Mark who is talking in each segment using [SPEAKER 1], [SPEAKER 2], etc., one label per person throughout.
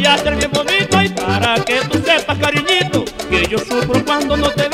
[SPEAKER 1] voy a bonito y para que tú sepas, cariñito, que yo sufro cuando no te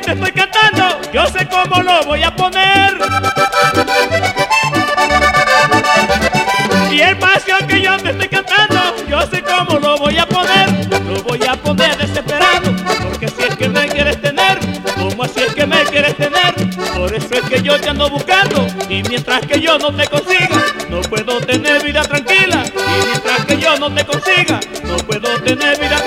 [SPEAKER 1] te estoy cantando, yo sé cómo lo voy a poner. Y el pasión que yo te estoy cantando, yo sé cómo lo voy a poner. Lo voy a poner desesperado, porque si es que me quieres tener, como así es que me quieres tener, por eso es que yo te ando buscando. Y mientras que yo no te consiga, no puedo tener vida tranquila. Y mientras que yo no te consiga, no puedo tener vida